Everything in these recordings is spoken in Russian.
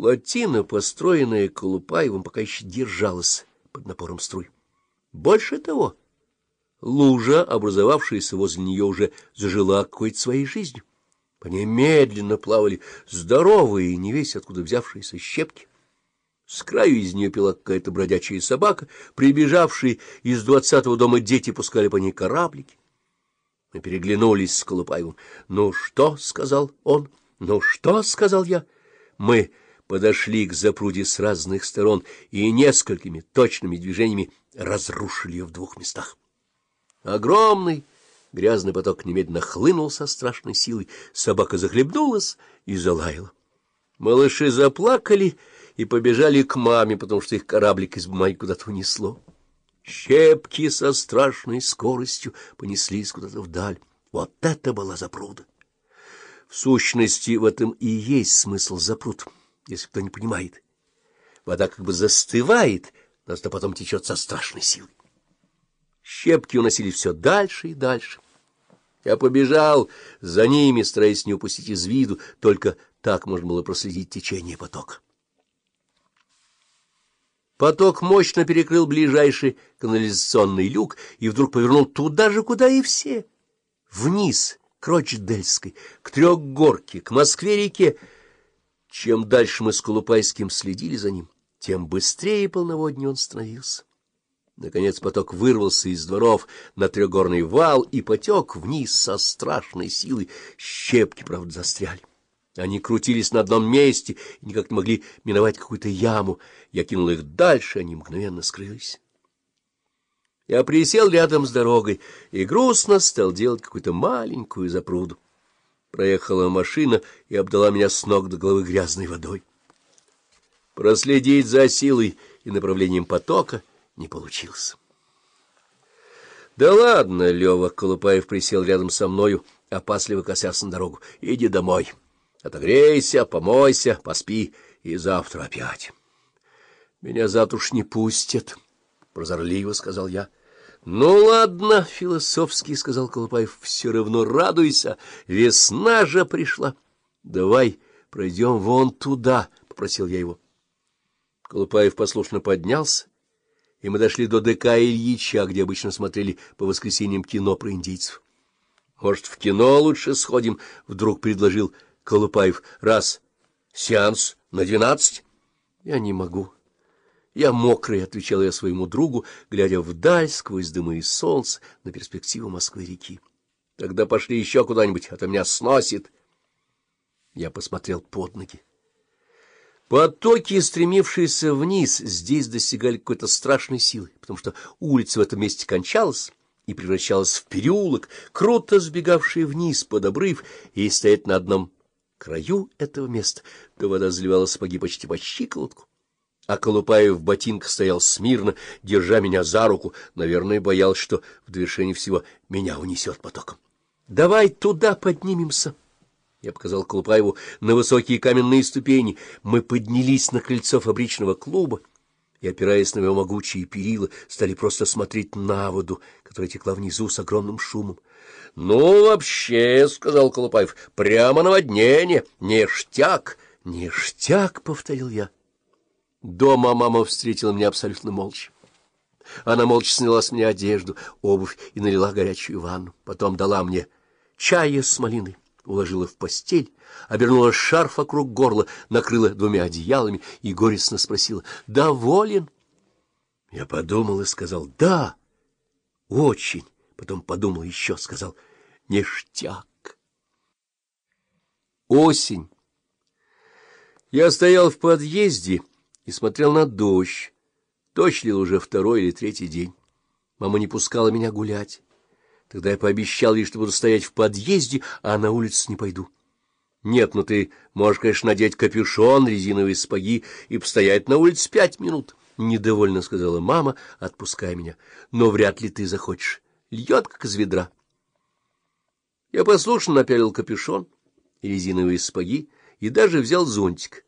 Плотина, построенная Колупаевым, пока еще держалась под напором струй. Больше того, лужа, образовавшаяся возле нее, уже зажила какой-то своей жизнью. По ней медленно плавали здоровые, не весь откуда взявшиеся щепки. С краю из нее пила какая-то бродячая собака, прибежавшие из двадцатого дома дети пускали по ней кораблики. Мы переглянулись с Колупаевым. — Ну что? — сказал он. — Ну что? — сказал я. Мы подошли к запруде с разных сторон и несколькими точными движениями разрушили ее в двух местах. Огромный грязный поток немедленно хлынул со страшной силой, собака захлебнулась и залаяла. Малыши заплакали и побежали к маме, потому что их кораблик из бумаги куда-то унесло. Щепки со страшной скоростью понеслись куда-то вдаль. Вот это была запруда! В сущности, в этом и есть смысл запруд, если кто не понимает. Вода как бы застывает, но зато потом течет со страшной силой. Щепки уносили все дальше и дальше. Я побежал за ними, стараясь не упустить из виду, только так можно было проследить течение потока. Поток мощно перекрыл ближайший канализационный люк и вдруг повернул туда же, куда и все. Вниз, к Рочдельской, к Трехгорке, к Москве-реке. Чем дальше мы с Колупайским следили за ним, тем быстрее полноводнее он становился. Наконец поток вырвался из дворов на трехгорный вал и потек вниз со страшной силой. Щепки, правда, застряли. Они крутились на одном месте и никак не могли миновать какую-то яму. Я кинул их дальше, они мгновенно скрылись. Я присел рядом с дорогой и грустно стал делать какую-то маленькую запруду. Проехала машина и обдала меня с ног до головы грязной водой. Проследить за силой и направлением потока не получилось. — Да ладно, Лева, — Колупаев присел рядом со мною, опасливо косясь на дорогу, — иди домой. — Отогрейся, помойся, поспи, и завтра опять. — Меня завтра уж не пустят, — прозорливо сказал я. — Ну, ладно, — философски сказал Колупаев, — все равно радуйся, весна же пришла. — Давай пройдем вон туда, — попросил я его. Колупаев послушно поднялся, и мы дошли до ДК Ильича, где обычно смотрели по воскресеньям кино про индейцев. — Может, в кино лучше сходим? — вдруг предложил Колупаев. — Раз. Сеанс на двенадцать? — Я не могу. Я мокрый, — отвечал я своему другу, глядя вдаль сквозь дымы и солнце на перспективу Москвы-реки. — Тогда пошли еще куда-нибудь, а то меня сносит. Я посмотрел под ноги. Потоки, стремившиеся вниз, здесь достигали какой-то страшной силы, потому что улица в этом месте кончалась и превращалась в переулок, круто сбегавший вниз под обрыв и стоять на одном краю этого места, то вода заливала сапоги почти по щиколотку. А Колупаев в ботинках стоял смирно, держа меня за руку, наверное, боялся, что в довершении всего меня унесет потоком. — Давай туда поднимемся! Я показал Колупаеву на высокие каменные ступени. Мы поднялись на крыльцо фабричного клуба и, опираясь на его могучие перила, стали просто смотреть на воду, которая текла внизу с огромным шумом. — Ну, вообще, — сказал Колупаев, — прямо наводнение, ништяк, ништяк, — повторил я. Дома мама встретила меня абсолютно молча. Она молча сняла с меня одежду, обувь и налила горячую ванну. Потом дала мне чая с малиной, уложила в постель, обернула шарф вокруг горла, накрыла двумя одеялами и горестно спросила, «Доволен?» Я подумал и сказал, «Да, очень». Потом подумал еще, сказал «Ништяк». Осень. Я стоял в подъезде и смотрел на дождь. Дождь лил уже второй или третий день. Мама не пускала меня гулять. Тогда я пообещал ей, что буду стоять в подъезде, а на улицу не пойду. Нет, ну ты можешь, конечно, надеть капюшон, резиновые сапоги и постоять на улице пять минут. — Недовольно сказала мама, отпуская меня. — Но вряд ли ты захочешь льет, как из ведра. Я послушно напялил капюшон и резиновые сапоги и даже взял зонтик.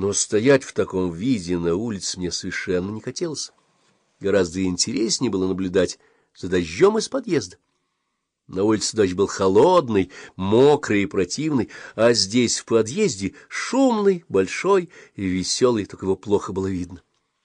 Но стоять в таком виде на улице мне совершенно не хотелось. Гораздо интереснее было наблюдать за дождем из подъезда. На улице дождь был холодный, мокрый и противный, а здесь, в подъезде, шумный, большой и веселый, только его плохо было видно.